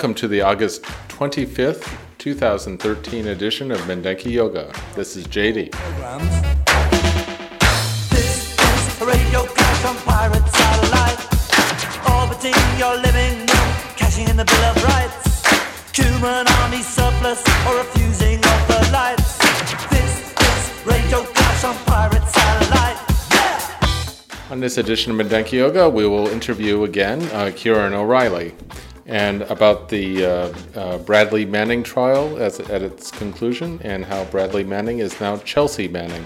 Welcome to the August 25th, 2013 edition of Mendenki Yoga. This is JD. This is radio crash on pirate satellite, orbiting your living room, cashing in the Bill of Rights. Human army surplus or refusing of the lights. This is radio crash on pirate satellite. Yeah! On this edition of Mendenki Yoga, we will interview again uh, Kieran O'Reilly and about the uh, uh, Bradley Manning trial as, at its conclusion and how Bradley Manning is now Chelsea Manning.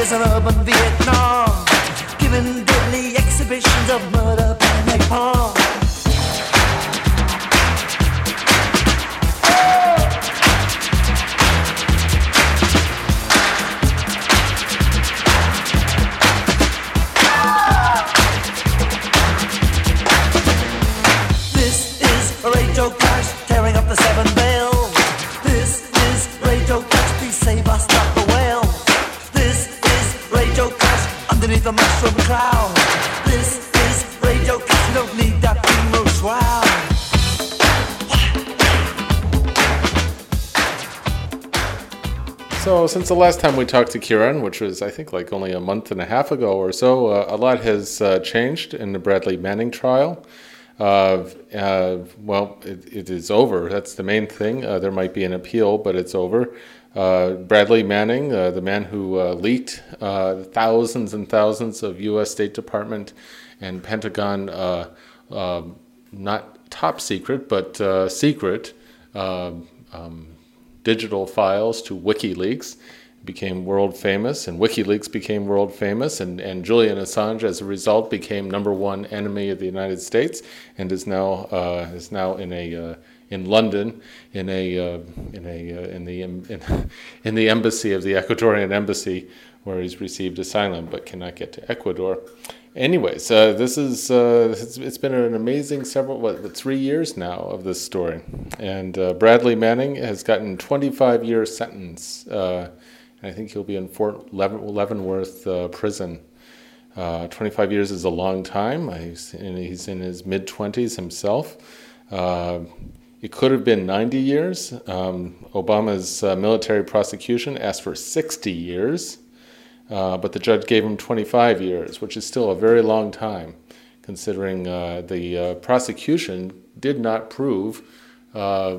Is an urban Vietnam, giving deadly exhibitions of murder. Since the last time we talked to Kieran, which was I think like only a month and a half ago or so, uh, a lot has uh, changed in the Bradley Manning trial. Uh, uh, well, it, it is over. That's the main thing. Uh, there might be an appeal, but it's over. Uh, Bradley Manning, the man who leaked thousands and thousands of U.S. State Department and Pentagon, uh, not top secret, but secret uh, um, digital files to WikiLeaks, became world famous, and WikiLeaks became world famous, and, and Julian Assange, as a result, became number one enemy of the United States, and is now uh, is now in a uh, in London in a uh, in a uh, in the in, in the embassy of the Ecuadorian embassy, where he's received asylum but cannot get to Ecuador. Anyways, uh, this is uh, it's, it's been an amazing several what three years now of this story, and uh, Bradley Manning has gotten 25 year sentence. Uh, I think he'll be in Fort Leavenworth uh, prison. Uh, 25 years is a long time. He's in, he's in his mid 20s himself. It could have been 90 years. Um, Obama's military prosecution asked for 60 years. Uh, but the judge gave him 25 years, which is still a very long time, considering uh, the uh, prosecution did not prove uh,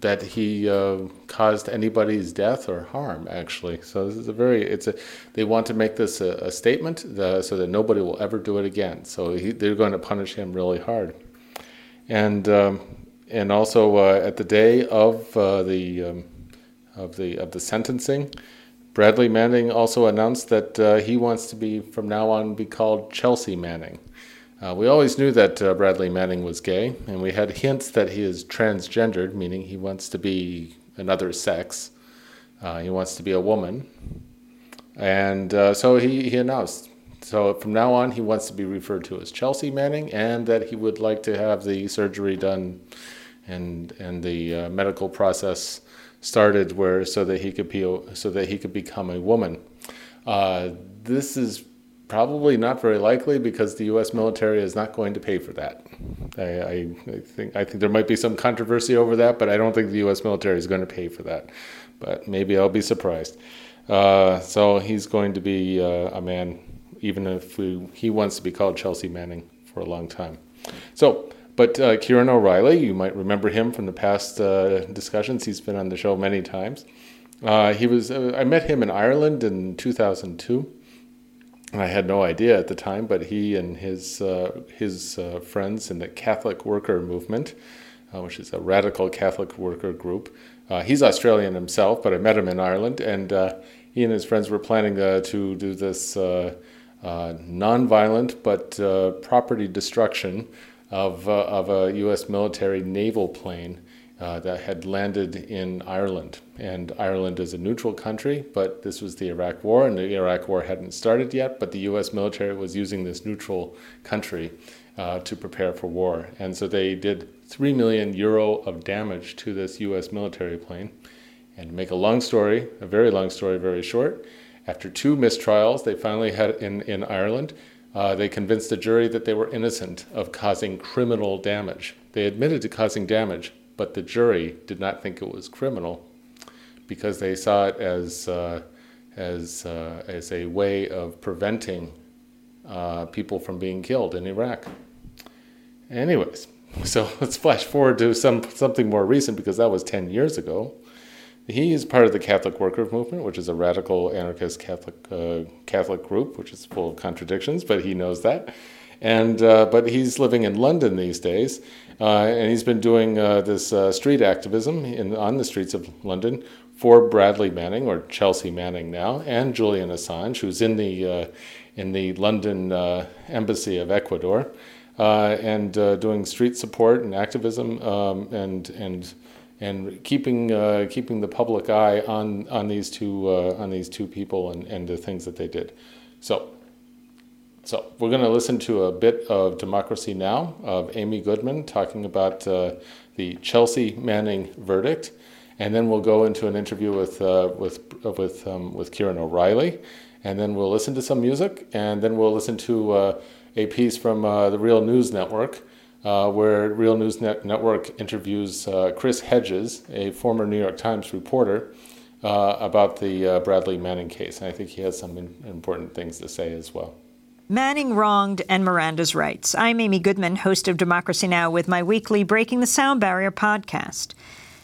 that he uh, caused anybody's death or harm. Actually, so this is a very it's a they want to make this a, a statement so that nobody will ever do it again. So he, they're going to punish him really hard, and um, and also at the day of the um, of the of the sentencing. Bradley Manning also announced that uh, he wants to be, from now on, be called Chelsea Manning. Uh, we always knew that uh, Bradley Manning was gay, and we had hints that he is transgendered, meaning he wants to be another sex. Uh, he wants to be a woman. And uh, so he, he announced. So from now on, he wants to be referred to as Chelsea Manning, and that he would like to have the surgery done and, and the uh, medical process started where so that he could be so that he could become a woman. Uh, this is probably not very likely because the U.S. military is not going to pay for that. I, I, I think I think there might be some controversy over that, but I don't think the U.S. military is going to pay for that. But maybe I'll be surprised. Uh, so he's going to be uh, a man, even if we, he wants to be called Chelsea Manning for a long time. So But uh, Kieran O'Reilly, you might remember him from the past uh, discussions. He's been on the show many times. Uh, he was. Uh, I met him in Ireland in 2002. I had no idea at the time, but he and his uh, his uh, friends in the Catholic Worker Movement, which is a radical Catholic worker group, he's Australian himself, but I met him in Ireland, and he and his friends were planning to do this non-violent but property destruction of, uh, of a U.S. military naval plane uh, that had landed in Ireland. And Ireland is a neutral country, but this was the Iraq War, and the Iraq War hadn't started yet, but the U.S. military was using this neutral country uh, to prepare for war. And so they did 3 million euro of damage to this U.S. military plane. And to make a long story, a very long story, very short, after two mistrials they finally had in, in Ireland, uh, they convinced the jury that they were innocent of causing criminal damage. They admitted to causing damage, but the jury did not think it was criminal because they saw it as, uh, as, uh, as a way of preventing uh, people from being killed in Iraq. Anyways, so let's flash forward to some, something more recent because that was 10 years ago. He is part of the Catholic Worker Movement, which is a radical anarchist Catholic uh, Catholic group, which is full of contradictions, but he knows that. And uh, but he's living in London these days, uh, and he's been doing uh, this uh, street activism in, on the streets of London for Bradley Manning or Chelsea Manning now, and Julian Assange, who's in the uh, in the London embassy of Ecuador, and doing street support and activism um, and and and keeping uh, keeping the public eye on on these two uh, on these two people and, and the things that they did. So, so we're going to listen to a bit of Democracy Now! of Amy Goodman talking about uh, the Chelsea Manning verdict, and then we'll go into an interview with uh, with with um, with Kieran O'Reilly, and then we'll listen to some music, and then we'll listen to uh, a piece from uh, the Real News Network uh, where Real News Net- Network interviews uh, Chris Hedges, a former New York Times reporter, uh, about the uh, Bradley Manning case. And I think he has some in- important things to say as well. Manning wronged and Miranda's rights. I'm Amy Goodman, host of Democracy Now! with my weekly Breaking the Sound Barrier podcast.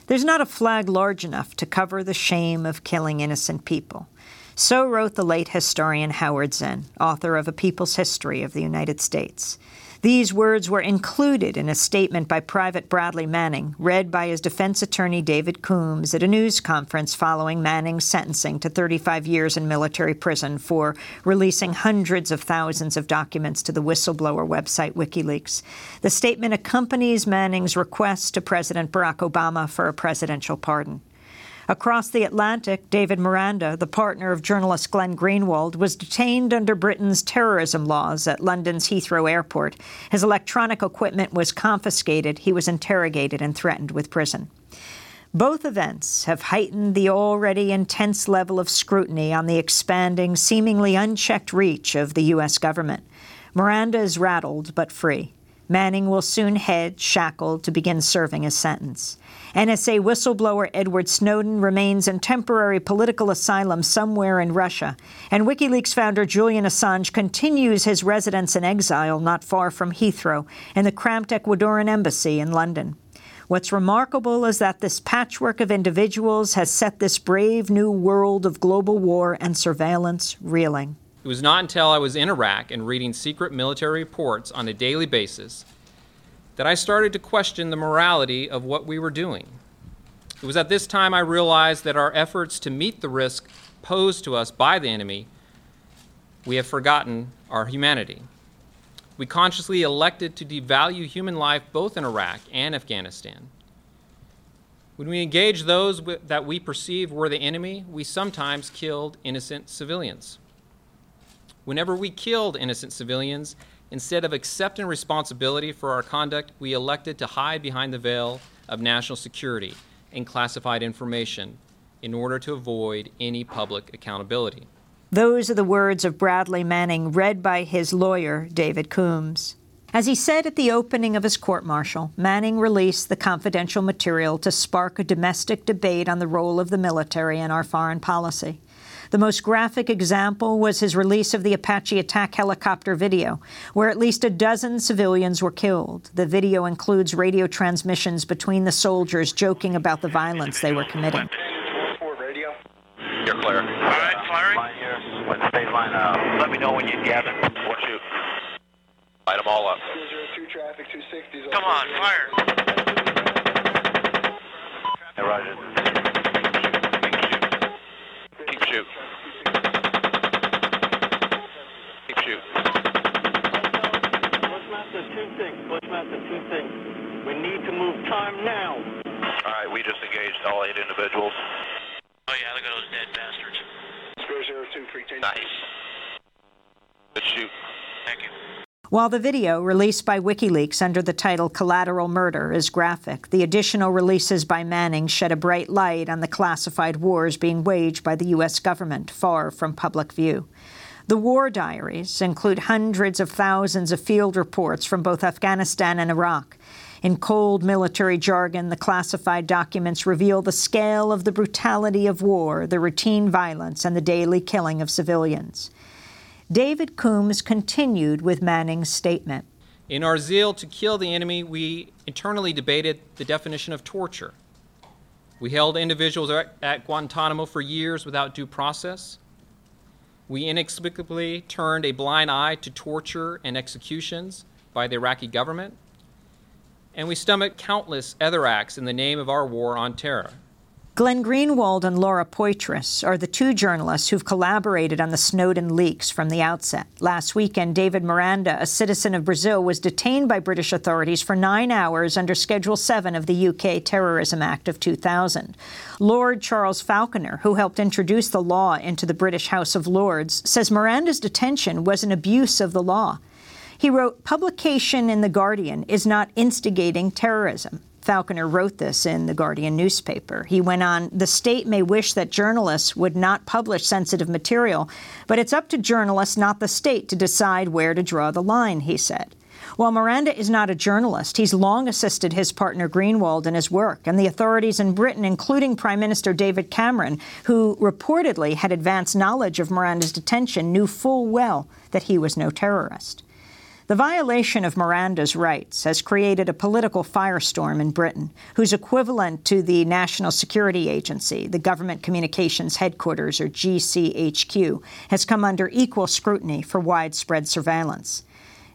There's not a flag large enough to cover the shame of killing innocent people. So wrote the late historian Howard Zinn, author of A People's History of the United States. These words were included in a statement by Private Bradley Manning, read by his defense attorney David Coombs at a news conference following Manning's sentencing to 35 years in military prison for releasing hundreds of thousands of documents to the whistleblower website WikiLeaks. The statement accompanies Manning's request to President Barack Obama for a presidential pardon. Across the Atlantic, David Miranda, the partner of journalist Glenn Greenwald, was detained under Britain's terrorism laws at London's Heathrow Airport. His electronic equipment was confiscated. He was interrogated and threatened with prison. Both events have heightened the already intense level of scrutiny on the expanding, seemingly unchecked reach of the U.S. government. Miranda is rattled but free. Manning will soon head, shackled, to begin serving his sentence. NSA whistleblower Edward Snowden remains in temporary political asylum somewhere in Russia, and WikiLeaks founder Julian Assange continues his residence in exile not far from Heathrow in the cramped Ecuadorian embassy in London. What's remarkable is that this patchwork of individuals has set this brave new world of global war and surveillance reeling. It was not until I was in Iraq and reading secret military reports on a daily basis that I started to question the morality of what we were doing. It was at this time I realized that our efforts to meet the risk posed to us by the enemy, we have forgotten our humanity. We consciously elected to devalue human life both in Iraq and Afghanistan. When we engaged those that we perceived were the enemy, we sometimes killed innocent civilians. Whenever we killed innocent civilians, Instead of accepting responsibility for our conduct, we elected to hide behind the veil of national security and classified information in order to avoid any public accountability. Those are the words of Bradley Manning, read by his lawyer, David Coombs. As he said at the opening of his court martial, Manning released the confidential material to spark a domestic debate on the role of the military in our foreign policy. The most graphic example was his release of the Apache attack helicopter video, where at least a dozen civilians were killed. The video includes radio transmissions between the soldiers joking about the violence they were committing. You're clear. All right, firing. Line here. When the state line, uh, let me know when you gather. What you? Light them all up. Come on, fire. Hey, Roger. Keep shoot. Keep shoot. Bushmaster, two things. Bushmaster, two things. We need to move time now. All right, we just engaged all eight individuals. Oh yeah, look at those dead bastards. Nice. Good shoot. Thank you. While the video, released by WikiLeaks under the title Collateral Murder, is graphic, the additional releases by Manning shed a bright light on the classified wars being waged by the U.S. government far from public view. The war diaries include hundreds of thousands of field reports from both Afghanistan and Iraq. In cold military jargon, the classified documents reveal the scale of the brutality of war, the routine violence, and the daily killing of civilians. David Coombs continued with Manning's statement. In our zeal to kill the enemy, we internally debated the definition of torture. We held individuals at- Guantanamo for years without due process. We inexplicably turned a blind eye to torture and executions by the Iraqi government. And we stomached countless other acts in the name of our war on terror. Glenn Greenwald and Laura Poitras are the two journalists who've collaborated on the Snowden leaks from the outset. Last weekend, David Miranda, a citizen of Brazil, was detained by British authorities for nine hours under Schedule 7 of the UK Terrorism Act of 2000. Lord Charles Falconer, who helped introduce the law into the British House of Lords, says Miranda's detention was an abuse of the law. He wrote, Publication in The Guardian is not instigating terrorism. Falconer wrote this in the Guardian newspaper. He went on, The state may wish that journalists would not publish sensitive material, but it's up to journalists, not the state, to decide where to draw the line, he said. While Miranda is not a journalist, he's long assisted his partner Greenwald in his work, and the authorities in Britain, including Prime Minister David Cameron, who reportedly had advanced knowledge of Miranda's detention, knew full well that he was no terrorist. The violation of Miranda's rights has created a political firestorm in Britain, whose equivalent to the National Security Agency, the Government Communications Headquarters, or GCHQ, has come under equal scrutiny for widespread surveillance.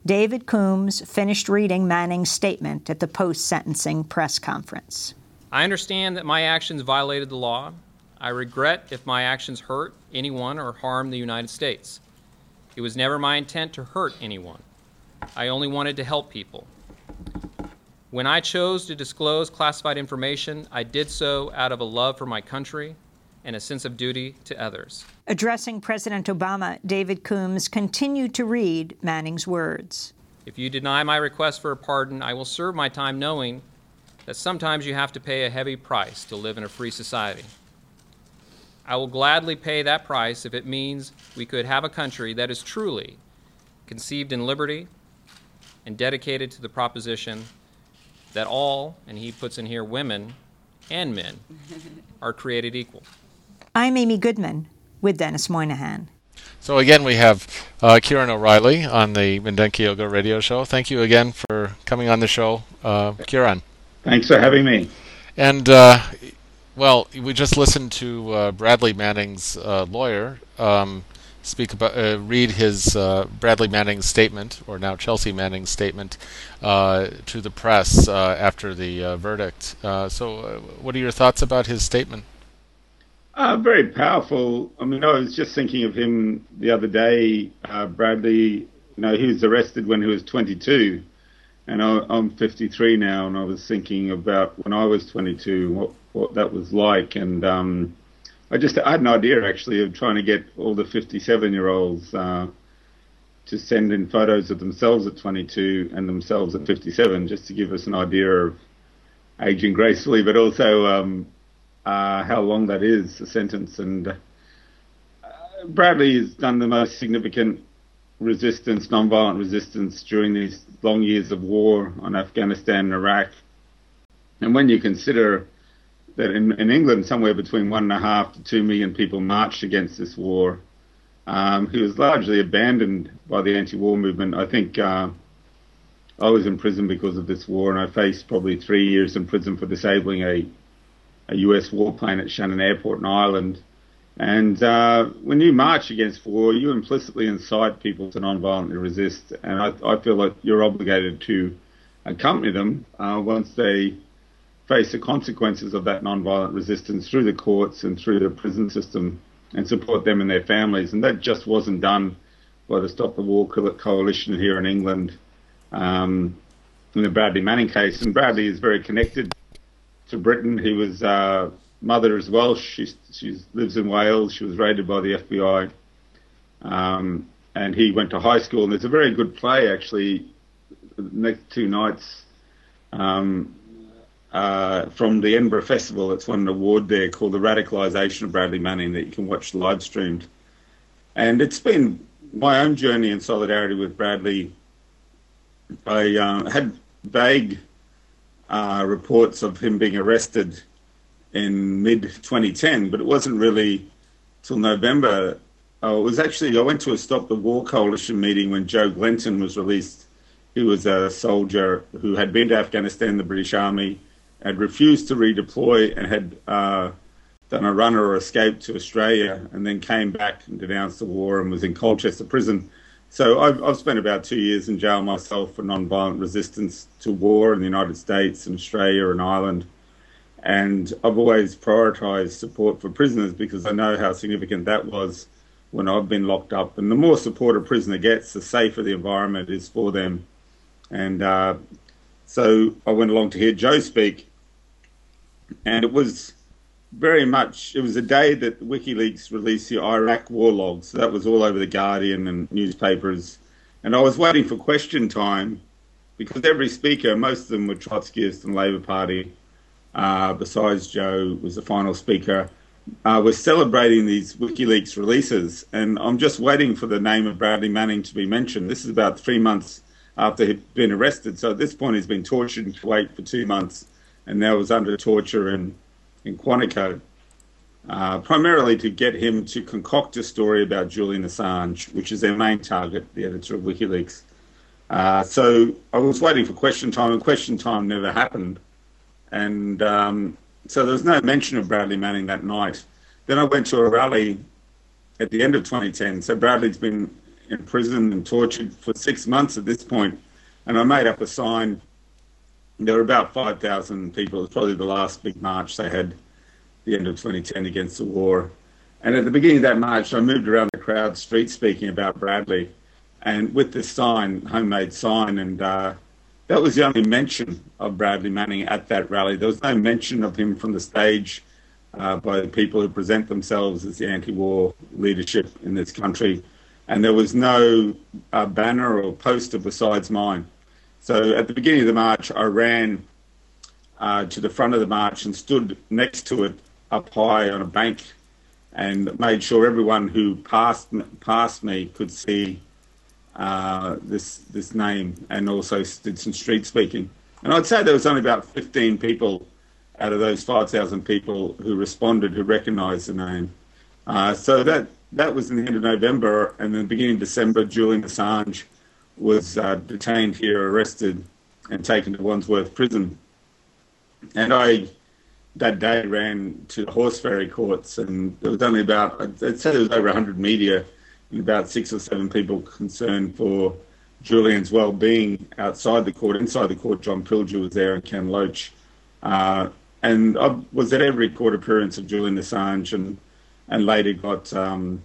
David Coombs finished reading Manning's statement at the post sentencing press conference. I understand that my actions violated the law. I regret if my actions hurt anyone or harm the United States. It was never my intent to hurt anyone. I only wanted to help people. When I chose to disclose classified information, I did so out of a love for my country and a sense of duty to others. Addressing President Obama, David Coombs continued to read Manning's words. If you deny my request for a pardon, I will serve my time knowing that sometimes you have to pay a heavy price to live in a free society. I will gladly pay that price if it means we could have a country that is truly conceived in liberty and dedicated to the proposition that all, and he puts in here women and men, are created equal. I'm Amy Goodman with Dennis Moynihan. So again, we have uh, Kieran O'Reilly on the Mindenki Yoga Radio Show. Thank you again for coming on the show, uh, Kieran. Thanks for having me. And uh, well, we just listened to uh, Bradley Manning's uh, lawyer um, speak about, uh, read his uh, Bradley Manning's statement, or now Chelsea Manning's statement, uh, to the press uh, after the uh, verdict. Uh, so, what are your thoughts about his statement? Very powerful. I mean, I was just thinking of him the other day. Bradley, you know, he was arrested when he was 22, and I, I'm 53 now, and I was thinking about when I was 22, what what that was like, and um, I just I had an idea actually of trying to get all the 57 year olds uh, to send in photos of themselves at 22 and themselves at 57, just to give us an idea of aging gracefully, but also um, uh, how long that is, the sentence. And uh, Bradley has done the most significant resistance, non-violent resistance during these long years of war on Afghanistan and Iraq. And when you consider that in, in England, somewhere between one and a half to two million people marched against this war. Um, he was largely abandoned by the anti-war movement. I think uh, I was in prison because of this war, and I faced probably three years in prison for disabling a, a US warplane at Shannon Airport in Ireland. And uh, when you march against war, you implicitly incite people to non-violently resist, and I, I feel like you're obligated to accompany them uh, once they face the consequences of that non-violent resistance through the courts and through the prison system and support them and their families. And that just wasn't done by the Stop the War Coalition here in England um, in the Bradley Manning case. And Bradley is very connected to Britain. He was uh, mother is Welsh. She she lives in Wales. She was raided by the FBI. Um, and he went to high school. And there's a very good play actually. Next two nights. Um, uh, from the Edinburgh Festival. It's won an award there called The Radicalisation of Bradley Manning that you can watch live streamed. And it's been my own journey in solidarity with Bradley. I uh, had vague uh, reports of him being arrested in mid 2010, but it wasn't really till November. Uh, it was actually, I went to a Stop the War Coalition meeting when Joe Glenton was released. He was a soldier who had been to Afghanistan, the British Army, had refused to redeploy and had uh, done a runner or escape to Australia and then came back and denounced the war and was in Colchester prison. So I've, I've spent about two years in jail myself for non-violent resistance to war in the United States and Australia and Ireland. And I've always prioritised support for prisoners because I know how significant that was when I've been locked up. And the more support a prisoner gets, the safer the environment is for them. And uh, so I went along to hear Joe speak, and it was very much it was a day that WikiLeaks released the Iraq war logs. So that was all over the Guardian and newspapers, and I was waiting for question time because every speaker, most of them were Trotskyist and Labor Party. Uh, besides Joe, was the final speaker. Uh, was celebrating these WikiLeaks releases, and I'm just waiting for the name of Bradley Manning to be mentioned. This is about three months after he'd been arrested, so at this point he's been tortured in Kuwait for two months and now was under torture in, in Quantico, uh, primarily to get him to concoct a story about Julian Assange, which is their main target, the editor of WikiLeaks. Uh, so I was waiting for question time, and question time never happened. And um, so there was no mention of Bradley Manning that night. Then I went to a rally at the end of 2010. So Bradley's been in prison and tortured for six months at this point, and I made up a sign there were about 5,000 people. It was probably the last big march they had the end of 2010 against the war. And at the beginning of that march, I moved around the crowd, street speaking about Bradley, and with this sign, homemade sign, and uh, that was the only mention of Bradley Manning at that rally. There was no mention of him from the stage uh, by the people who present themselves as the anti-war leadership in this country, and there was no uh, banner or poster besides mine. So at the beginning of the march, I ran uh, to the front of the march and stood next to it up high on a bank and made sure everyone who passed passed me could see uh, this this name and also did some street speaking. And I'd say there was only about 15 people out of those 5,000 people who responded who recognised the name. Uh, so that that was in the end of November, and then the beginning of December, Julian Assange was uh, detained here, arrested, and taken to Wandsworth Prison. And I, that day, ran to the horse ferry courts, and there was only about, I'd say there was over 100 media and about six or seven people concerned for Julian's well-being outside the court. Inside the court, John Pilger was there and Ken Loach. Uh, and I was at every court appearance of Julian Assange and, and later got um,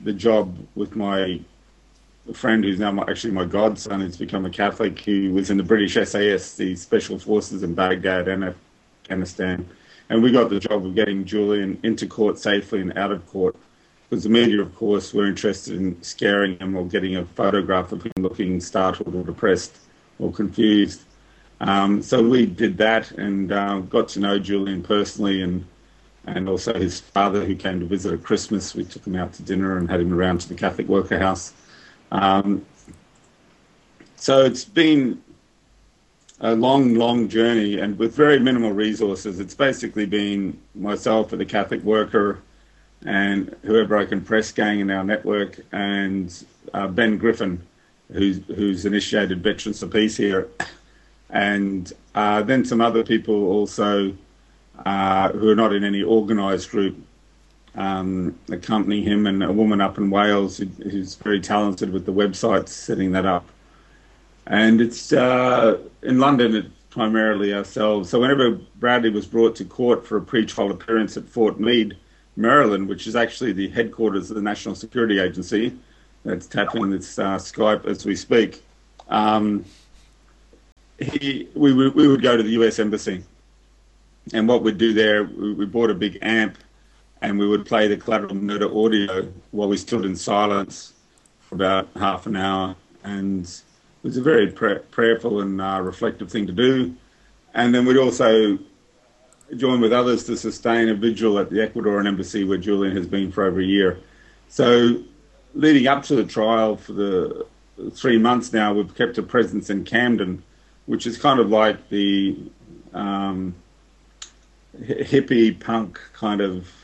the job with my a friend who's now my, actually my godson, who's become a Catholic, who was in the British SAS, the Special Forces in Baghdad and Afghanistan. And we got the job of getting Julian into court safely and out of court. Because the media, of course, were interested in scaring him or getting a photograph of him looking startled or depressed or confused. Um, so we did that and uh, got to know Julian personally and and also his father who came to visit at Christmas. We took him out to dinner and had him around to the Catholic Worker House. Um, so it's been a long, long journey and with very minimal resources. It's basically been myself, the Catholic worker, and whoever I can press gang in our network, and uh, Ben Griffin, who's, who's initiated Veterans for Peace here, and uh, then some other people also uh, who are not in any organised group um, accompany him, and a woman up in Wales who, who's very talented with the websites setting that up. And it's uh, in London, it's primarily ourselves. So whenever Bradley was brought to court for a pre-trial appearance at Fort Meade, Maryland, which is actually the headquarters of the National Security Agency, that's tapping this uh, Skype as we speak. Um, he, we, we would go to the U.S. Embassy, and what we'd do there, we, we bought a big amp, and we would play the collateral murder audio while we stood in silence for about half an hour, and it was a very prayerful and uh, reflective thing to do. And then we'd also join with others to sustain a vigil at the Ecuadorian embassy where Julian has been for over a year. So, leading up to the trial for the three months now, we've kept a presence in Camden, which is kind of like the um, hippie punk kind of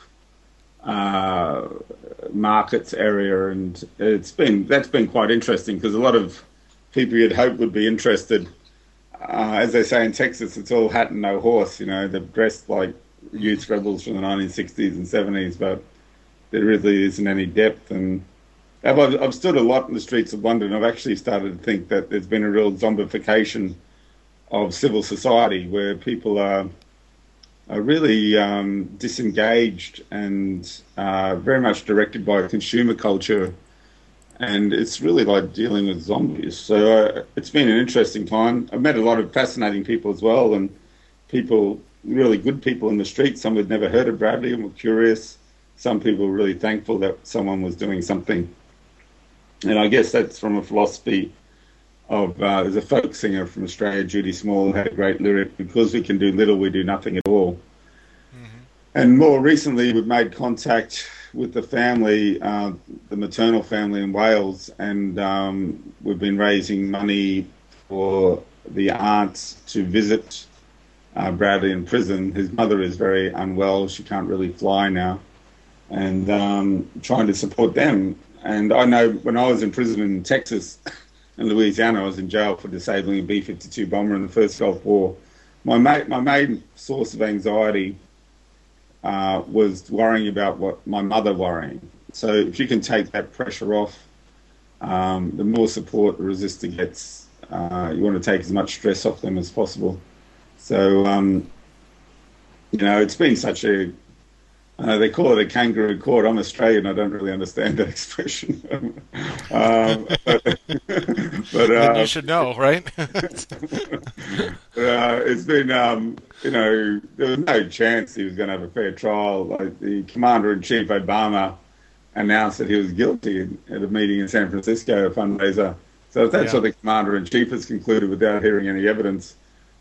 uh, markets area, and it's been that's been quite interesting because a lot of people you'd hope would be interested. Uh, as they say in Texas, it's all hat and no horse. You know, they're dressed like youth rebels from the 1960s and 70s, but there really isn't any depth. And I've, I've stood a lot in the streets of London. I've actually started to think that there's been a real zombification of civil society where people are, are really um, disengaged and uh, very much directed by consumer culture and it's really like dealing with zombies. So uh, it's been an interesting time. I've met a lot of fascinating people as well, and people, really good people in the street. Some had never heard of Bradley and were curious. Some people were really thankful that someone was doing something. And I guess that's from a philosophy of uh, there's a folk singer from Australia, Judy Small, had a great lyric: "Because we can do little, we do nothing at all." Mm-hmm. And more recently, we've made contact with the family, uh, the maternal family in Wales, and um, we've been raising money for the aunts to visit uh, Bradley in prison. His mother is very unwell; she can't really fly now, and um, trying to support them. And I know when I was in prison in Texas and Louisiana, I was in jail for disabling a B-52 bomber in the first Gulf War. My ma- my main source of anxiety uh, was worrying about what my mother worrying. So if you can take that pressure off, um, the more support the resistor gets, uh, you want to take as much stress off them as possible. So, um, you know, it's been such a uh, they call it a kangaroo court. I'm Australian. I don't really understand that expression. um, but, but uh, you should know, right? uh, it's been, um, you know, there was no chance he was going to have a fair trial. Like the commander in chief, Obama, announced that he was guilty at a meeting in San Francisco, a fundraiser. So if that's yeah. what the commander in chief has concluded without hearing any evidence,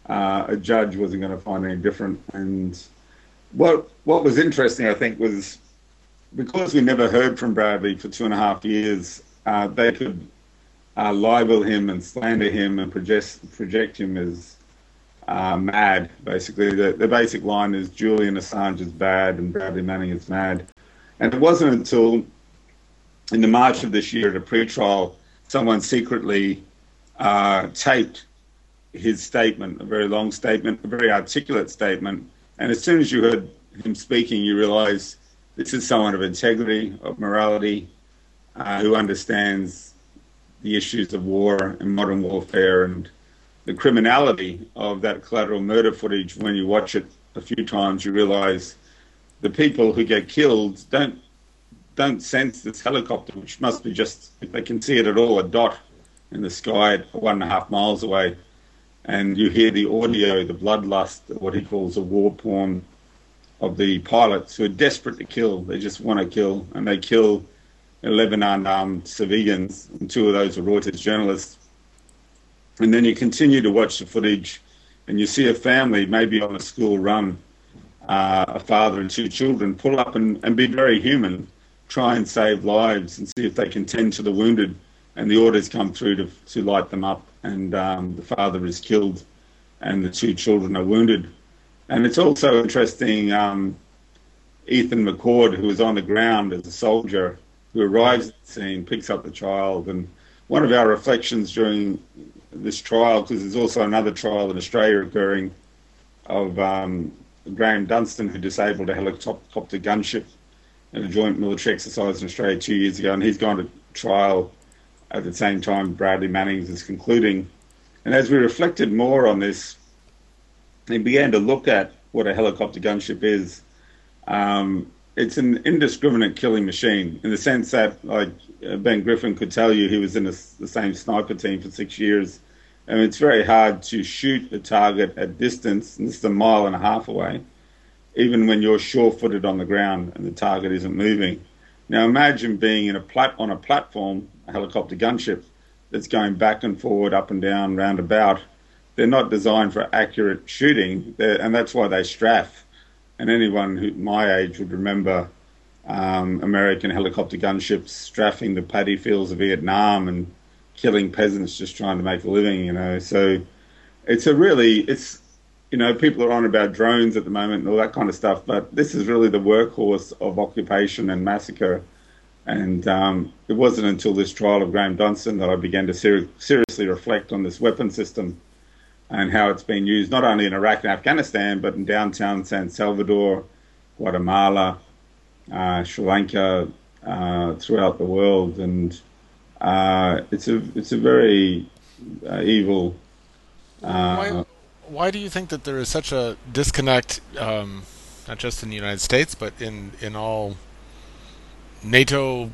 uh, a judge wasn't going to find any different. And what what was interesting, I think, was because we never heard from Bradley for two and a half years, uh, they could uh, libel him and slander him and project project him as uh, mad. Basically, the the basic line is Julian Assange is bad and Bradley Manning is mad. And it wasn't until in the March of this year at a pre-trial, someone secretly uh, taped his statement, a very long statement, a very articulate statement and as soon as you heard him speaking, you realize this is someone of integrity, of morality, uh, who understands the issues of war and modern warfare and the criminality of that collateral murder footage. When you watch it a few times, you realize the people who get killed don't don't sense this helicopter, which must be just if they can see it at all, a dot in the sky one and a half miles away and you hear the audio, the bloodlust, what he calls a war porn of the pilots who are desperate to kill. They just want to kill, and they kill 11 unarmed civilians, and two of those are Reuters journalists. And then you continue to watch the footage, and you see a family, maybe on a school run, uh, a father and two children, pull up and, and be very human, try and save lives and see if they can tend to the wounded and the orders come through to, to light them up, and um, the father is killed and the two children are wounded. And it's also interesting. Um, Ethan McCord, who was on the ground as a soldier, who arrives at the scene, picks up the child, and one of our reflections during this trial, because there's also another trial in Australia occurring of um, Graham Dunstan, who disabled a helicopter gunship in a joint military exercise in Australia two years ago, and he's gone to trial at the same time Bradley Manning's is concluding. And as we reflected more on this, we began to look at what a helicopter gunship is. Um, it's an indiscriminate killing machine in the sense that, like uh, Ben Griffin could tell you, he was in a, the same sniper team for six years. And it's very hard to shoot a target at distance, and this is a mile and a half away, even when you're sure-footed on the ground and the target isn't moving. Now imagine being in a plat- on a platform, helicopter gunship, that's going back and forward, up and down, round about. They're not designed for accurate shooting, and that's why they strafe and anyone who my age would remember um, American helicopter gunships strafing the paddy fields of Vietnam and killing peasants just trying to make a living. You know, so it's a really it's you know people are on about drones at the moment and all that kind of stuff, but this is really the workhorse of occupation and massacre. And um, it wasn't until this trial of Graham Dunstan that I began to ser- seriously reflect on this weapon system and how it's been used not only in Iraq and Afghanistan, but in downtown San Salvador, Guatemala, uh, Sri Lanka, uh, throughout the world, and uh, it's a it's a very uh, evil. Uh, why, why do you think that there is such a disconnect, um, not just in the United States, but in in all NATO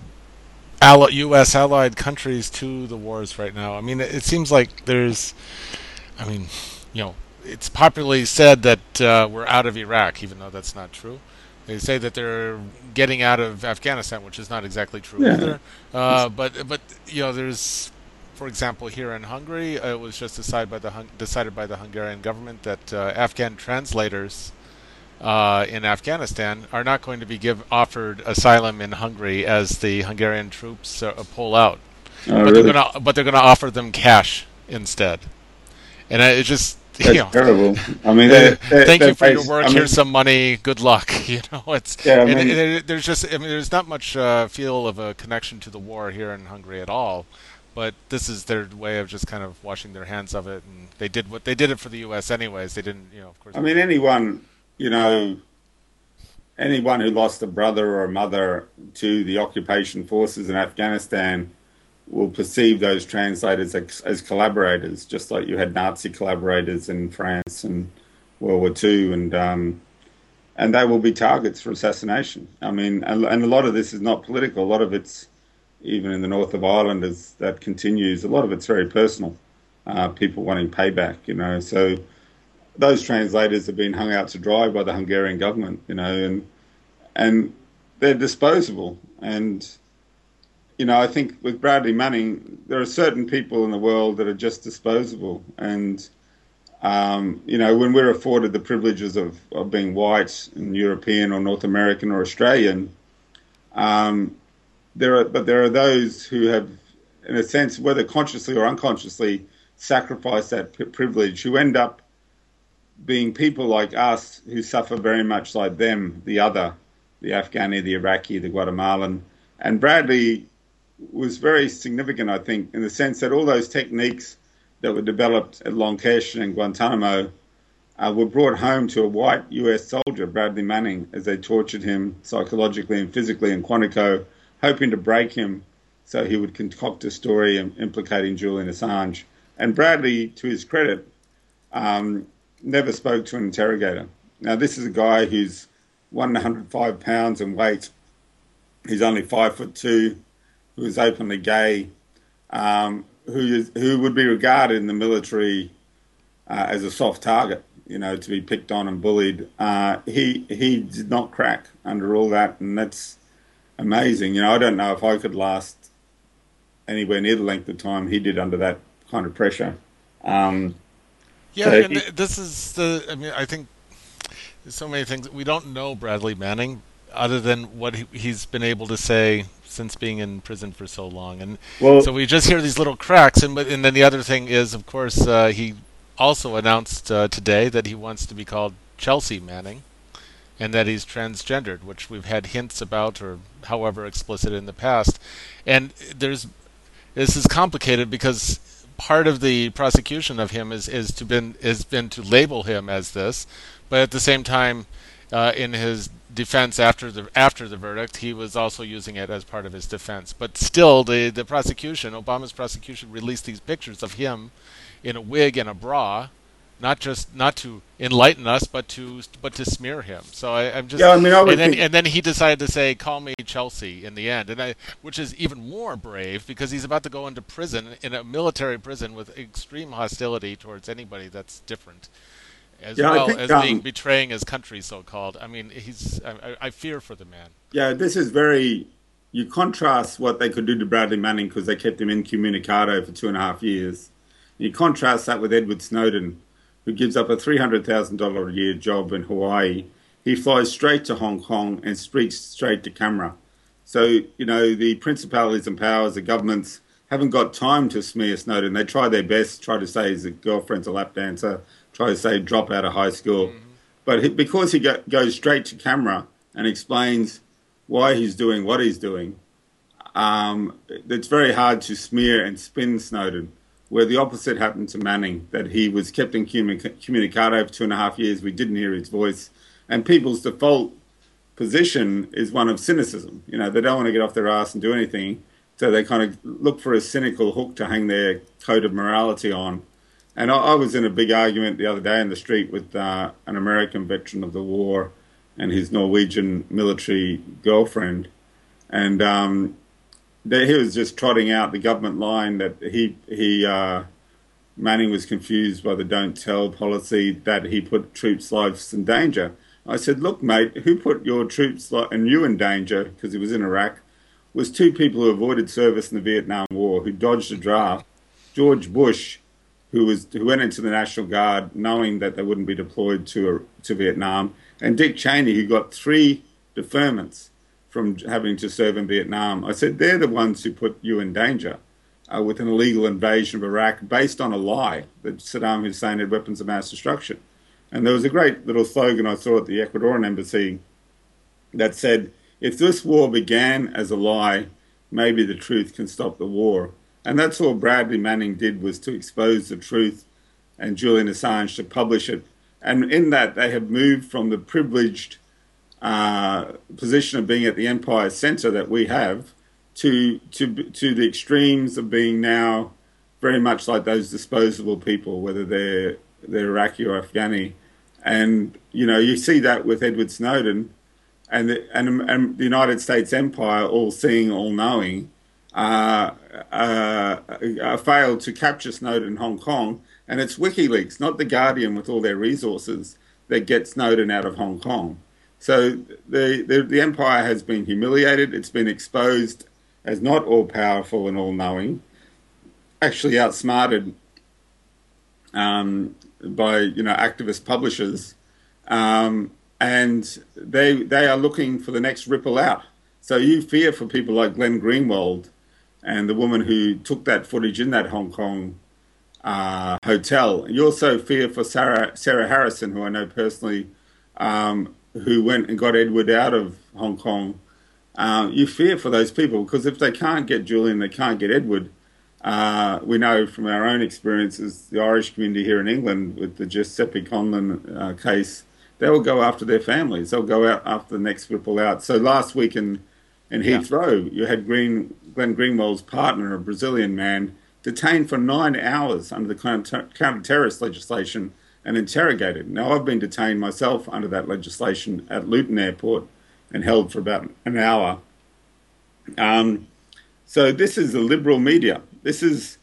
U.S. allied countries to the wars right now. I mean, it, seems like there's I mean, you know, it's popularly said that uh, we're out of Iraq, even though that's not true. They say that they're getting out of Afghanistan, which is not exactly true yeah. either. Uh, but but you know, there's, for example, here in Hungary, uh, it was just decided by the Hun- decided by the Hungarian government that uh, Afghan translators uh, in Afghanistan are not going to be give offered asylum in Hungary as the Hungarian troops uh, pull out. Oh, but, really? they're gonna, but they're going to offer them cash instead and I, it just that's you know, terrible. I mean, they're, they're, thank you for based, your work. I mean, Here's some money. Good luck. You know, it's yeah. I mean, there's just I mean, there's not much uh, feel of a connection to the war here in Hungary at all. But this is their way of just kind of washing their hands of it, and they did what they did it for the U.S. anyways. They didn't, you know, of course. I mean, anyone, you know, anyone who lost a brother or a mother to the occupation forces in Afghanistan will perceive those translators as, as, collaborators, just like you had Nazi collaborators in France and World War II, and um, and they will be targets for assassination. I mean, and, and, a lot of this is not political. A lot of it's even in the north of Ireland as that continues. A lot of it's very personal. Uh, people wanting payback, you know. So those translators have been hung out to dry by the Hungarian government, you know, and and they're disposable and you know, I think with Bradley Manning, there are certain people in the world that are just disposable. And, um, you know, when we're afforded the privileges of, of being white and European or North American or Australian, um, there are, but there are those who have, in a sense, whether consciously or unconsciously, sacrificed that privilege, who end up being people like us who suffer very much like them, the other, the Afghani, the Iraqi, the Guatemalan. And Bradley was very significant, I think, in the sense that all those techniques that were developed at Long Kesh and Guantanamo uh, were brought home to a white US soldier, Bradley Manning, as they tortured him psychologically and physically in Quantico, hoping to break him so he would concoct a story implicating Julian Assange. And Bradley, to his credit, um, never spoke to an interrogator. Now, this is a guy who's 105 pounds in weight. He's only five foot two who is openly gay, um, who is who would be regarded in the military uh, as a soft target, you know, to be picked on and bullied. Uh, he he did not crack under all that, and that's amazing. You know, I don't know if I could last anywhere near the length of time he did under that kind of pressure. Um, yeah, so and he, this is the. I mean, I think there's so many things we don't know Bradley Manning other than what he, he's been able to say since being in prison for so long, and well, so we just hear these little cracks. And and then the other thing is, of course, uh, he also announced uh, today that he wants to be called Chelsea Manning, and that he's transgendered, which we've had hints about, or however explicit in the past. And there's this is complicated because part of the prosecution of him is is to been has been to label him as this, but at the same time, uh, in his defense after the after the verdict, he was also using it as part of his defense. But still, the the prosecution, Obama's prosecution, released these pictures of him in a wig and a bra, not just not to enlighten us, but to but to smear him. So I, am just yeah. I mean, I and then and then he decided to say, "Call me Chelsea" in the end, and I, which is even more brave because he's about to go into prison in a military prison with extreme hostility towards anybody that's different, as Yeah, well think, as um, being betraying his country, so called. I mean, he's I, I I fear for the man. Yeah, this is very. You contrast what they could do to Bradley Manning because they kept him incommunicado for two and a half years. You contrast that with Edward Snowden, who gives up a $300,000 a year job in Hawaii. He flies straight to Hong Kong and speaks straight to camera. So, you know, the principalities and powers, the governments, haven't got time to smear Snowden. They try their best, try to say his girlfriend's a lap dancer, try to say drop out of high school. But he, because he go, goes straight to camera and explains why he's doing what he's doing, um, it's very hard to smear and spin Snowden. Where the opposite happened to Manning, that he was kept incommunicado for two and a half years. We didn't hear his voice, and people's default position is one of cynicism. You know, they don't want to get off their ass and do anything, so they kind of look for a cynical hook to hang their code of morality on. And I, I was in a big argument the other day in the street with uh, an American veteran of the war and his Norwegian military girlfriend, and um, they, he was just trotting out the government line that he he uh, Manning was confused by the "don't tell" policy that he put troops' lives in danger. I said, "Look, mate, who put your troops li- and you in danger because he was in Iraq was two people who avoided service in the Vietnam War, who dodged a draft. George Bush, who was who went into the National Guard knowing that they wouldn't be deployed to to Vietnam, and Dick Cheney, who got three deferments from having to serve in Vietnam. I said they're the ones who put you in danger uh, with an illegal invasion of Iraq based on a lie that Saddam Hussein had weapons of mass destruction. And there was a great little slogan I saw at the Ecuadorian embassy that said, if this war began as a lie, maybe the truth can stop the war. And that's all Bradley Manning did was to expose the truth and Julian Assange to publish it. And in that, they have moved from the privileged uh, position of being at the empire center that we have to to to the extremes of being now very much like those disposable people, whether they're they're Iraqi or Afghani, and you know you see that with Edward Snowden, and the, and, and the United States empire, all seeing, all knowing, uh, uh, uh, failed to capture Snowden in Hong Kong, and it's WikiLeaks, not the Guardian, with all their resources, that get Snowden out of Hong Kong. So the, the, the empire has been humiliated. It's been exposed as not all powerful and all knowing, actually outsmarted um, by you know activist publishers, um, and they they are looking for the next ripple out. So you fear for people like Glenn Greenwald and the woman who took that footage in that Hong Kong uh, hotel. You also fear for Sarah Sarah Harrison, who I know personally. Um, who went and got Edward out of Hong Kong, uh, you fear for those people because if they can't get Julian, they can't get Edward. Uh, we know from our own experiences, the Irish community here in England with the Giuseppe Conlon uh, case, they will go after their families. They'll go out after the next ripple out. So last week in, in Heathrow, you had Green, Glenn Greenwald's partner, a Brazilian man, detained for nine hours under the counter- counter-terrorist legislation and interrogated. Now, I've been detained myself under that legislation at Luton Airport and held for about an hour. Um, so, this is the liberal media. This is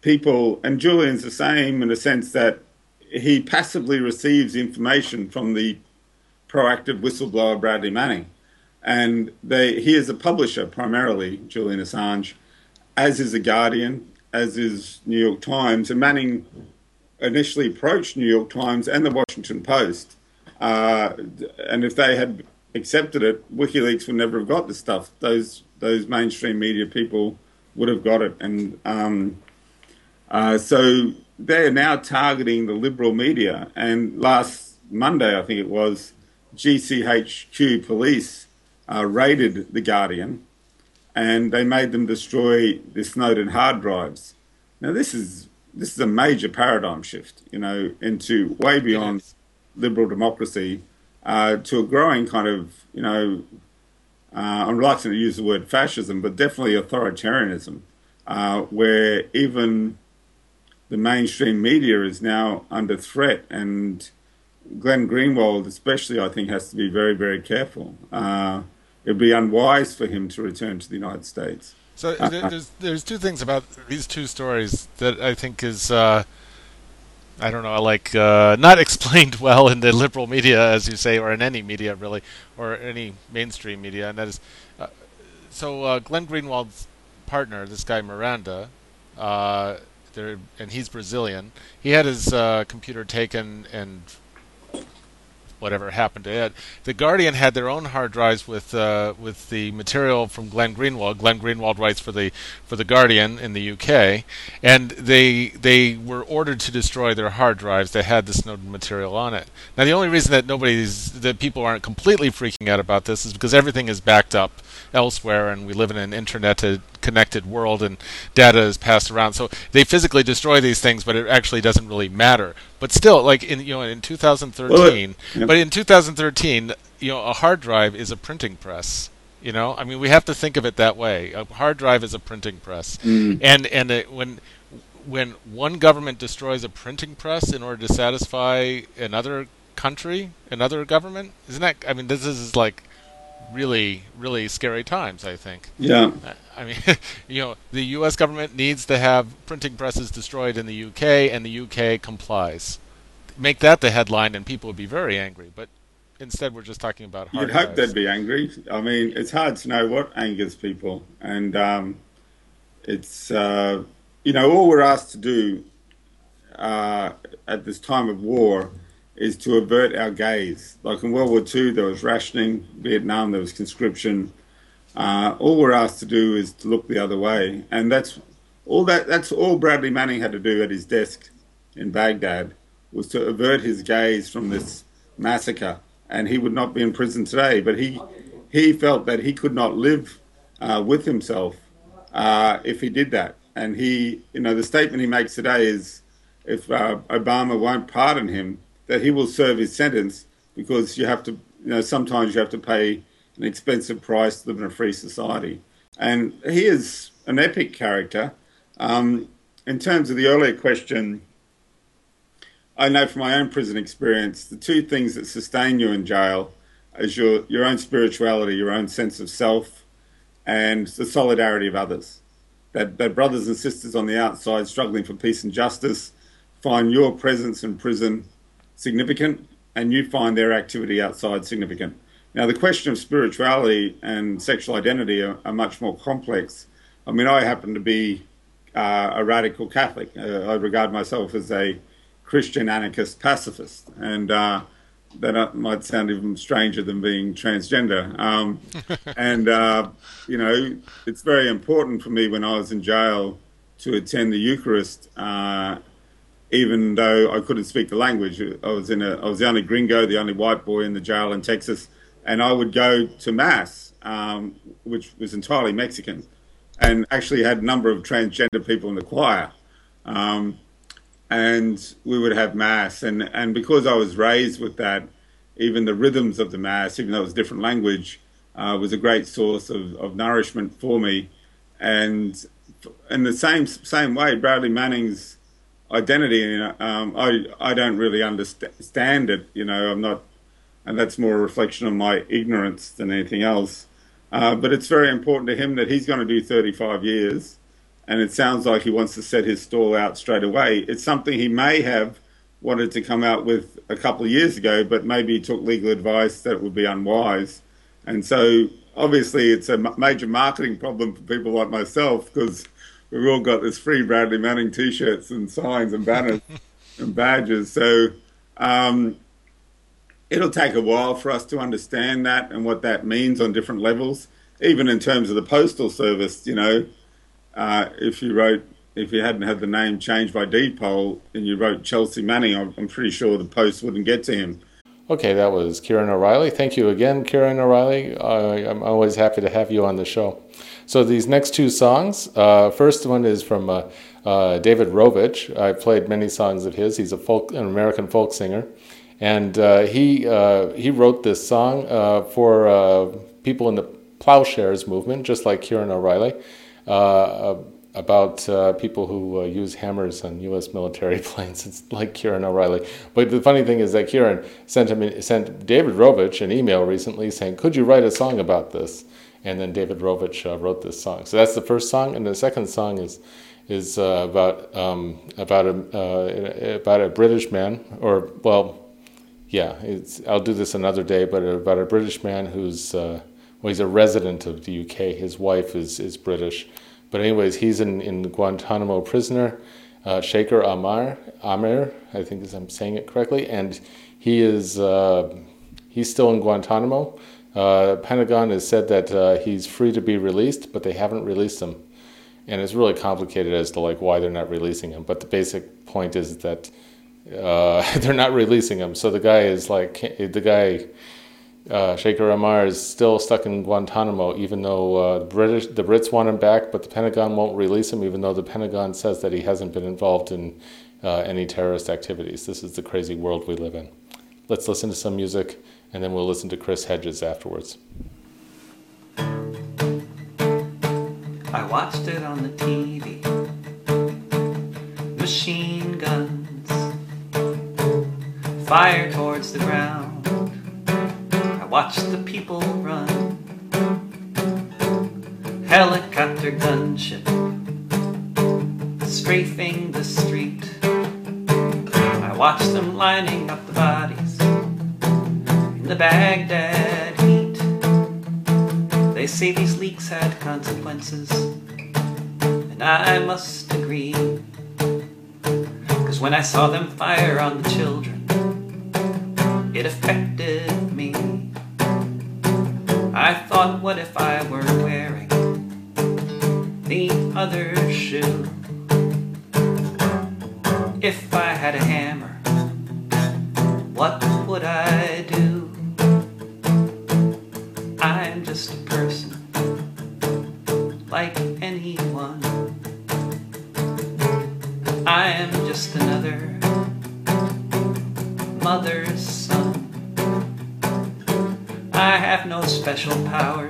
people, and Julian's the same in the sense that he passively receives information from the proactive whistleblower Bradley Manning. And they, he is a publisher primarily, Julian Assange, as is The Guardian, as is New York Times. And Manning initially approached New York Times and the Washington Post, uh, and if they had accepted it, WikiLeaks would never have got the stuff. Those those mainstream media people would have got it, and um, uh, so they're now targeting the liberal media. And last Monday, I think it was, GCHQ police uh, raided The Guardian and they made them destroy the Snowden hard drives. Now, this is this is a major paradigm shift, you know, into way beyond liberal democracy uh, to a growing kind of, you know, uh, I'm reluctant to use the word fascism, but definitely authoritarianism, uh, where even the mainstream media is now under threat. And Glenn Greenwald, especially, I think, has to be very, very careful. Uh, it'd be unwise for him to return to the United States. So there's there's two things about these two stories that I think is uh, I don't know like uh, not explained well in the liberal media as you say or in any media really or any mainstream media and that is uh, so uh, Glenn Greenwald's partner this guy Miranda uh, there and he's Brazilian. He had his uh, computer taken and whatever happened to it. The Guardian had their own hard drives with uh, with the material from Glenn Greenwald. Glenn Greenwald writes for the for the Guardian in the UK, and they they were ordered to destroy their hard drives. that had the Snowden material on it. Now the only reason that nobody's that people aren't completely freaking out about this is because everything is backed up elsewhere, and we live in an internet connected world, and data is passed around. So they physically destroy these things, but it actually doesn't really matter. But still, like in you know in 2013, well, yeah. but in 2013, you know a hard drive is a printing press. You know, I mean, we have to think of it that way. A hard drive is a printing press, mm. and and it, when when one government destroys a printing press in order to satisfy another country, another government, isn't that? I mean, this is like really, really scary times. I think. Yeah. I mean, you know, the U.S. government needs to have printing presses destroyed in the U.K., and the U.K. complies. Make that the headline, and people would be very angry. But instead, we're just talking about. Hard You'd hope they'd be angry. I mean, it's hard to know what angers people, and um, it's uh, you know all we're asked to do uh, at this time of war is to avert our gaze. Like in World War II, there was rationing. Vietnam, there was conscription. Uh, all we're asked to do is to look the other way, and that's all that. That's all Bradley Manning had to do at his desk in Baghdad was to avert his gaze from this massacre, and he would not be in prison today. But he he felt that he could not live uh, with himself uh, if he did that, and he, you know, the statement he makes today is, if uh, Obama won't pardon him, that he will serve his sentence because you have to, you know, sometimes you have to pay an expensive price to live in a free society. And he is an epic character. Um, in terms of the earlier question, I know from my own prison experience, the two things that sustain you in jail is your, your own spirituality, your own sense of self, and the solidarity of others. That, that brothers and sisters on the outside struggling for peace and justice find your presence in prison significant, and you find their activity outside significant. Now, the question of spirituality and sexual identity are, are much more complex. I mean, I happen to be uh, a radical Catholic. Uh, I regard myself as a Christian anarchist pacifist, and uh, that might sound even stranger than being transgender. Um, and uh, you know, it's very important for me when I was in jail to attend the Eucharist uh, even though I couldn't speak the language. I was in a, I was the only gringo, the only white boy in the jail in Texas, and I would go to mass, um, which was entirely Mexican, and actually had a number of transgender people in the choir, um, and we would have mass, and and because I was raised with that, even the rhythms of the mass, even though it was a different language, uh, was a great source of, of nourishment for me, and in the same same way, Bradley Manning's identity. Um, I I don't really understand it. You know, I'm not, and that's more a reflection of my ignorance than anything else. Uh, but it's very important to him that he's going to do 35 years, and it sounds like he wants to set his stall out straight away. It's something he may have wanted to come out with a couple of years ago, but maybe he took legal advice that would be unwise, and so obviously it's a major marketing problem for people like myself because we've all got this free Bradley Manning T-shirts and signs and banners and badges. So um, it'll take a while for us to understand that and what that means on different levels. Even in terms of the postal service, you know, uh, if you wrote if you hadn't had the name changed by deed poll and you wrote Chelsea Manning, I'm, I'm pretty sure the post wouldn't get to him. Okay, that was Ciaron O'Reilly. Thank you again, Ciaron O'Reilly. Uh, I'm always happy to have you on the show. So these next two songs, uh, first one is from uh, uh David Rovics. I played many songs of his. He's a folk, an American folk singer, and uh, he uh, he wrote this song for people in the plowshares movement, just like Ciaron O'Reilly about uh, people who uh, use hammers on U.S. military planes. It's like Ciaron O'Reilly. But the funny thing is that Ciaron sent him sent David Rovics an email recently saying, "Could you write a song about this?" And then David Rovics uh, wrote this song. So that's the first song, and the second song is is uh, about um, about a uh, about a British man, or well, yeah, I'll do this another day, but about a British man who's uh, well, he's a resident of the UK. His wife is is British but anyways, he's in, in Guantanamo prisoner, uh, Shaker Amar, Amir, I think is I'm saying it correctly, and he is uh, he's still in Guantanamo. Uh, Pentagon has said that uh, he's free to be released, but they haven't released him, and it's really complicated as to like why they're not releasing him. But the basic point is that uh, they're not releasing him. So the guy is like the guy uh, Shaker Amar is still stuck in Guantanamo, even though uh, the British, the Brits want him back, but the Pentagon won't release him, even though the Pentagon says that he hasn't been involved in uh, any terrorist activities. This is the crazy world we live in. Let's listen to some music, and then we'll listen to Chris Hedges afterwards. I watched it on the TV. Machine guns fire towards the ground I watched the people run. Helicopter gunship strafing the street. I watched them lining up the bodies the Baghdad heat. They say these leaks had consequences, and I must agree. Cause when I saw them fire on the children, it affected me. I thought, what if I were wearing the other shoe? If I had a hammer, no special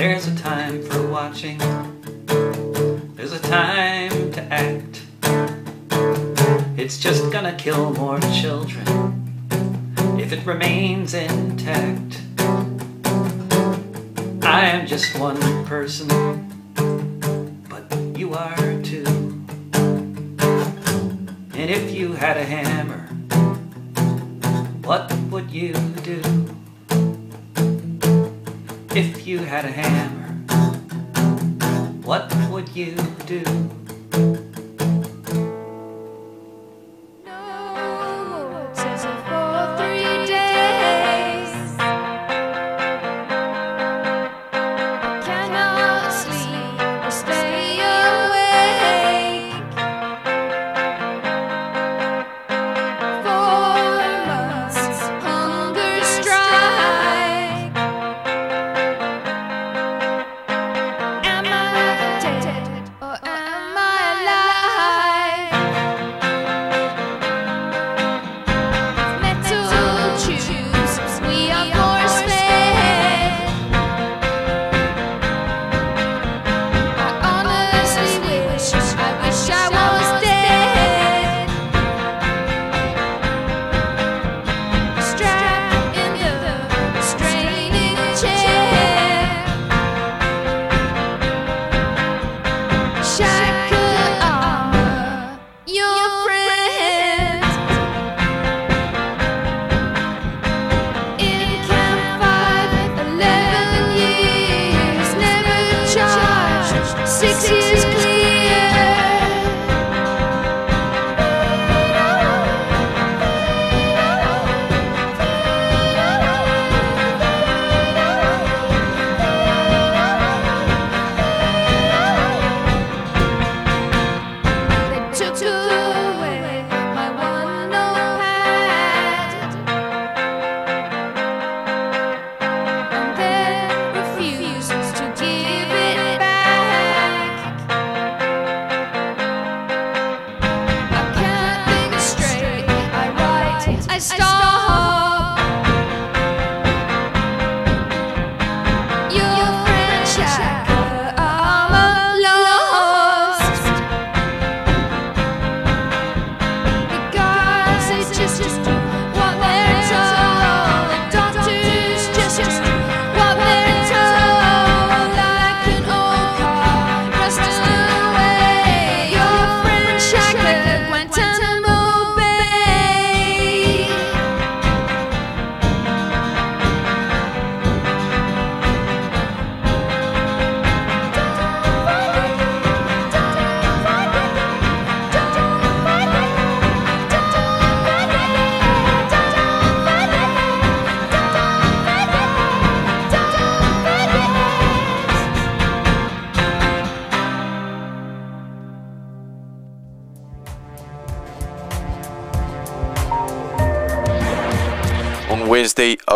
There's a time for watching, there's a time to act. It's just gonna kill more children if it remains intact. I am just one person, but you are too. and if you had a hammer, What would you do if you had a hammer? What would you do?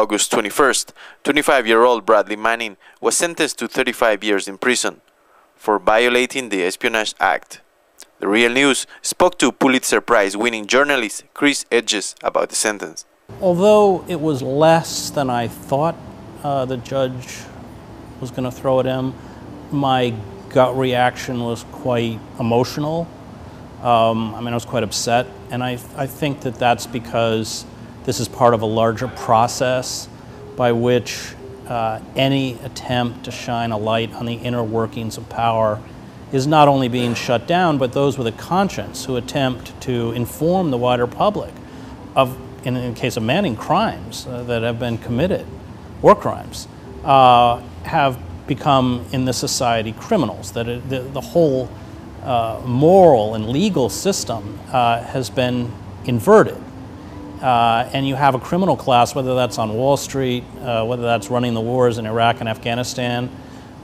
August 21st, 25 year old Bradley Manning was sentenced to 35 years in prison for violating the Espionage Act. The Real News spoke to Pulitzer Prize winning journalist Chris Hedges about the sentence. Although it was less than I thought uh, the judge was going to throw at him, my gut reaction was quite emotional. Um, I mean, I was quite upset, and I, I think that that's because this is part of a larger process by which uh, any attempt to shine a light on the inner workings of power is not only being shut down, but those with a conscience who attempt to inform the wider public of, in the case of Manning, crimes uh, that have been committed, war crimes, uh, have become in this society criminals. That it, the, the whole uh, moral and legal system uh, has been inverted. Uh, and you have a criminal class, whether that's on Wall Street, uh, whether that's running the wars in Iraq and Afghanistan,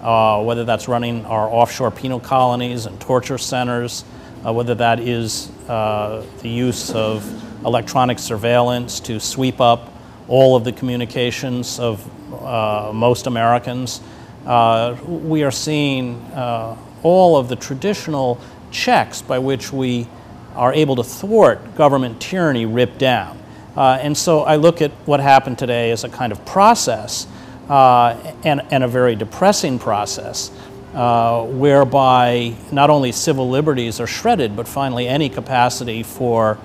uh, whether that's running our offshore penal colonies and torture centers, uh, whether that is uh, the use of electronic surveillance to sweep up all of the communications of uh, most Americans. We are seeing all of the traditional checks by which we are able to thwart government tyranny ripped down. Uh, and so I look at what happened today as a kind of process uh, and, and a very depressing process uh, whereby not only civil liberties are shredded, but finally any capacity for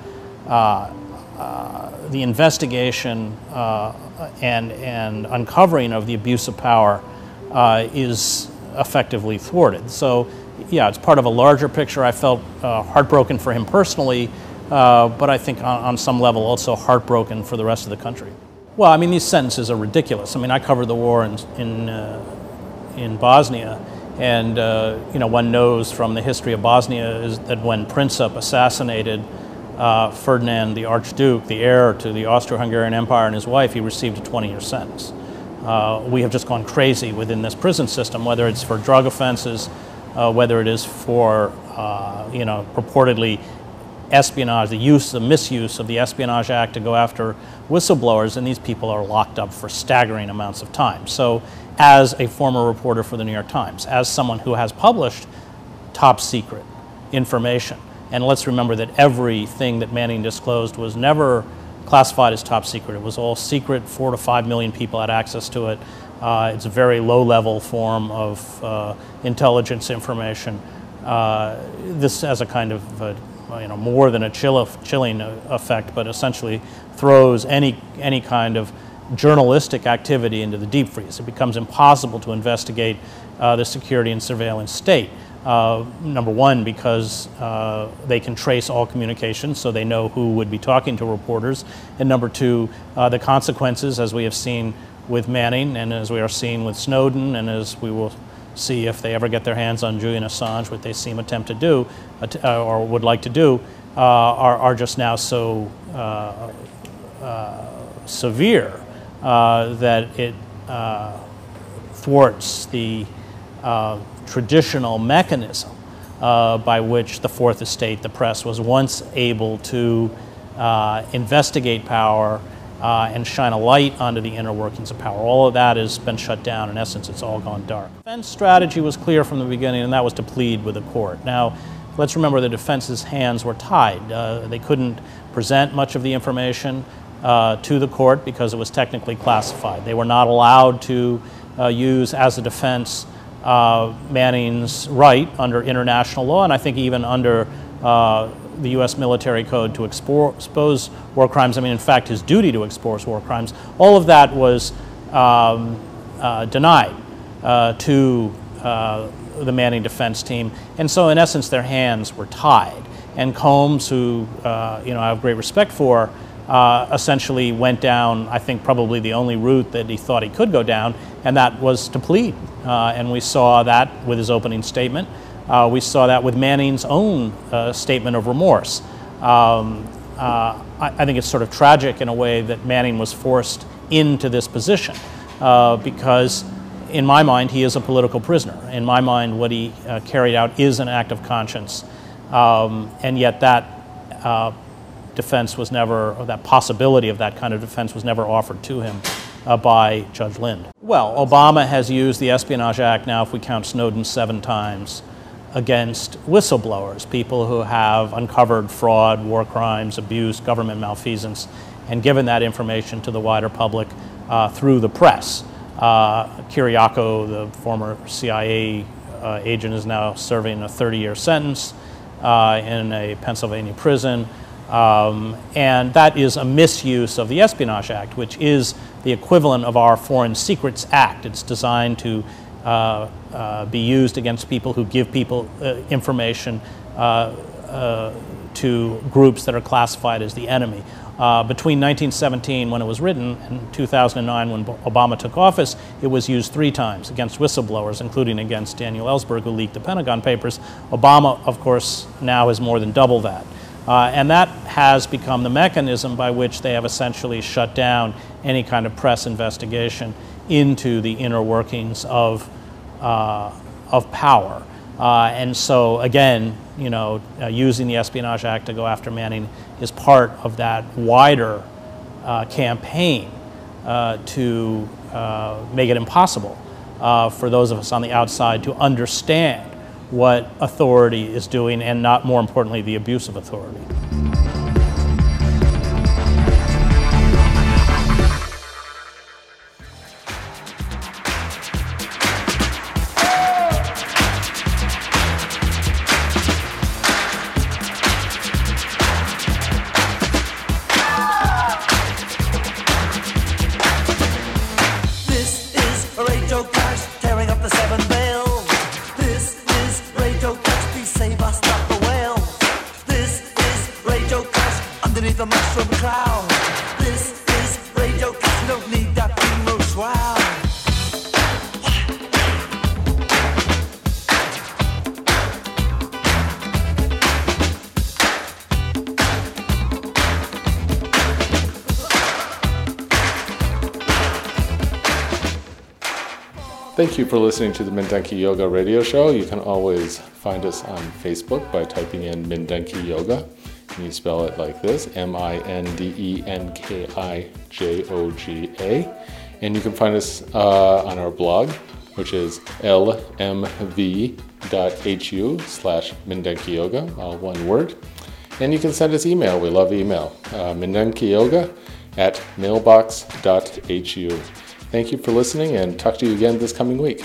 uh, uh, the investigation uh, and, and uncovering of the abuse of power is effectively thwarted. So, yeah, it's part of a larger picture. I felt heartbroken for him personally, uh, but I think on, on some level also heartbroken for the rest of the country. Well, I mean, these sentences are ridiculous. I mean, I covered the war in, in, uh, in Bosnia, and uh, you know, one knows from the history of Bosnia is that when Princip assassinated uh, Ferdinand the Archduke, the heir to the Austro-Hungarian Empire, and his wife, he received a 20-year sentence. Uh, we have just gone crazy within this prison system, whether it's for drug offenses, uh, whether it is for uh, you know purportedly espionage, the use, the misuse of the Espionage Act to go after whistleblowers, and these people are locked up for staggering amounts of time. So, as a former reporter for the New York Times, as someone who has published top secret information, and let's remember that everything that Manning disclosed was never classified as top secret. It was all secret. Four to five million people had access to it. Uh, it's a very low level form of uh, intelligence information. Uh, this has a kind of you know more than a chill chilling effect, but essentially throws any any kind of journalistic activity into the deep freeze. It becomes impossible to investigate uh, the security and surveillance state. Uh, number one, because uh, they can trace all communications, so they know who would be talking to reporters. And number two, uh, the consequences, as we have seen with Manning, and as we are seeing with Snowden, and as we will see if they ever get their hands on Julian Assange, what they seem attempt to do, uh, or would like to do, uh, are, are just now so uh, severe that it thwarts the traditional mechanism uh, by which the Fourth Estate, the press, was once able to uh, investigate power uh, and shine a light onto the inner workings of power. All of that has been shut down. In essence, it's all gone dark. Defense strategy was clear from the beginning, and that was to plead with the court. Now, let's remember the defense's hands were tied. Uh, they couldn't present much of the information uh, to the court because it was technically classified. They were not allowed to uh, use as a defense uh, Manning's right under international law, and I think even under uh, the U.S. military code to expose war crimes. I mean, in fact, his duty to expose war crimes. All of that was um, uh, denied uh, to uh, the Manning defense team, and so in essence, their hands were tied. And Coombs, who uh, you know I have great respect for, uh, essentially went down, I think, probably the only route that he thought he could go down, and that was to plead. And we saw that with his opening statement. Uh, we saw that with Manning's own uh, statement of remorse. Um, uh, I, I, think it's sort of tragic in a way that Manning was forced into this position uh, because, in my mind, he is a political prisoner. In my mind, what he carried out is an act of conscience. Um, and yet, that defense was never, or that possibility of that kind of defense was never offered to him uh, by Judge Lind. Well, Obama has used the Espionage Act now, if we count Snowden, seven times against whistleblowers, people who have uncovered fraud, war crimes, abuse, government malfeasance, and given that information to the wider public uh, through the press. Uh, Kiriakou, the former CIA uh, agent, is now serving a 30 year sentence uh, in a Pennsylvania prison. Um, and that is a misuse of the Espionage Act, which is the equivalent of our Foreign Secrets Act. It's designed to be used against people who give people uh, information uh, uh, to groups that are classified as the enemy. Uh, between 1917, when it was written, and 2009, when Obama took office, it was used three times against whistleblowers, including against Daniel Ellsberg, who leaked the Pentagon Papers. Obama, of course, now has more than double that. Uh, and that has become the mechanism by which they have essentially shut down any kind of press investigation into the inner workings of, uh, of power. Uh, and so, again, you know, uh, using the Espionage Act to go after Manning is part of that wider uh, campaign uh, to make it impossible for those of us on the outside to understand what authority is doing and not more importantly the abuse of authority. Thank you for listening to the Mindenki Joga radio show. You can always find us on Facebook by typing in Mindenki Joga. And you spell it like this M I N D E N K I J O G A. And you can find us uh, on our blog, which is lmv.hu slash Mindenki Joga, all one word. And you can send us email. We love email. Uh, Mindenki Joga at mailbox.hu. Thank you for listening and talk to you again this coming week.